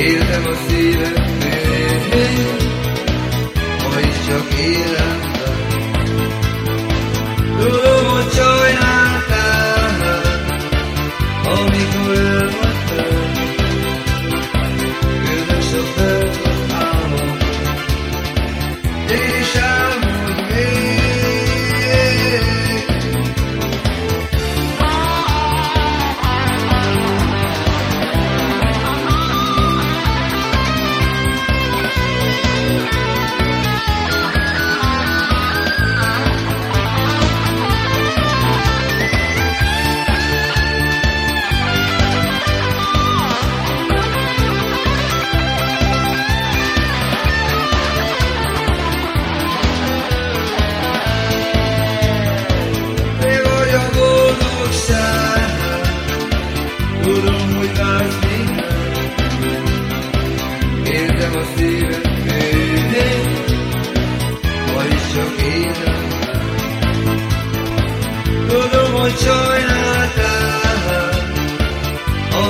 Értem a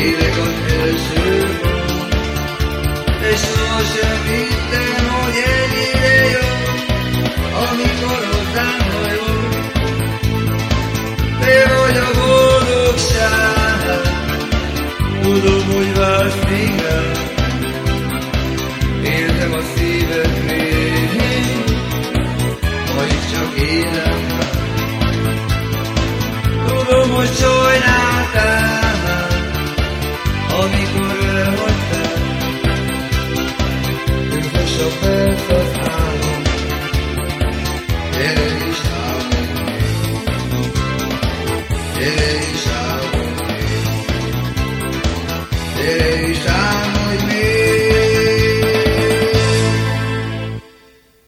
y de con